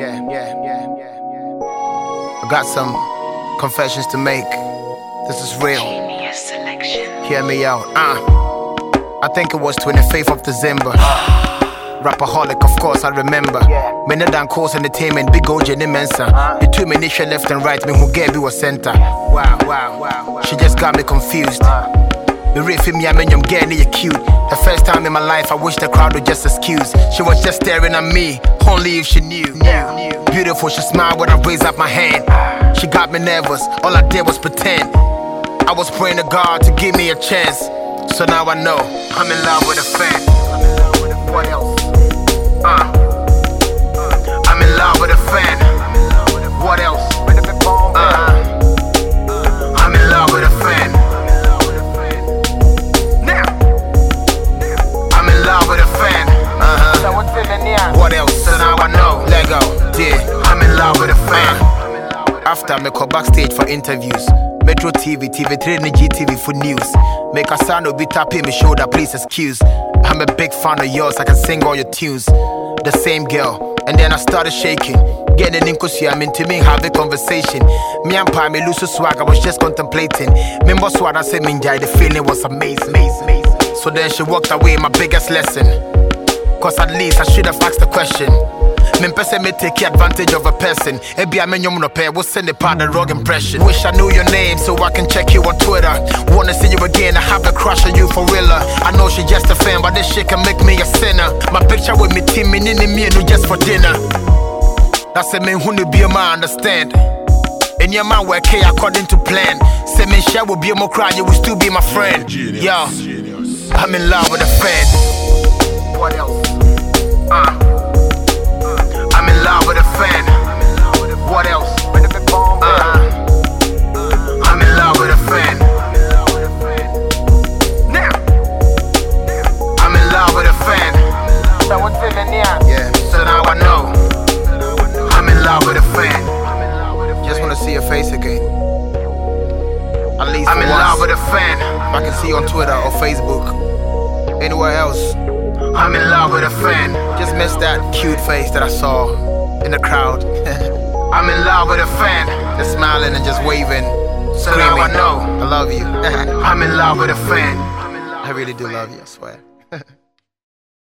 Yeah, yeah, yeah, yeah, yeah. I got some confessions to make. This is real. Hear me out. Uh. I think it was 25th of December. Rapperholic, of course, I remember. Many than course entertainment, big OJ in Mensa. The two minutes left and right, me who gave you a center. Wow, wow, wow, wow. She just got me confused. Me riffing me, I mean, I'm getting you cute. The first time in my life, I wish the crowd would just excuse. She was just staring at me, only if she knew. Beautiful, she smiled when I raised up my hand. She got me nervous, all I did was pretend. I was praying to God to give me a chance. So now I know I'm in love with a fan. What else? Uh. Love with a fan. After me go backstage for interviews. Metro TV, TV3 and GTV for news. Make a sound of be tapping me shoulder, please excuse. I'm a big fan of yours, I can sing all your tunes. The same girl, and then I started shaking. Getting in cause I'm into me, have a conversation. Me and Pa, me lose swag, I was just contemplating. Remember swag, I said, Minjai, the feeling was amazing. So then she walked away, my biggest lesson. Cause at least I should have asked the question. Mempɛ sɛ me take advantage of a person. Ebi a menyom no pɛ, will send it part the wrong impression. Wish I knew your name so I can check you on Twitter. Wanna see you again, I have a crush on you for real. I know she just a fan, but this shit can make me a sinner. My picture with me team, me in me no just for dinner. That's a man who be a man understand. And your man work here according to plan. Say me share will be a more cry, you will still be my friend. Yo, I'm in love with a fan. Love with a fan. If I can see you on Twitter or Facebook, anywhere else. I'm in love with a fan. Just missed that cute face that I saw in the crowd. I'm in love with a fan. Just smiling and just waving. So now I know. I love you. I'm in love with a fan. I really do love you, I swear.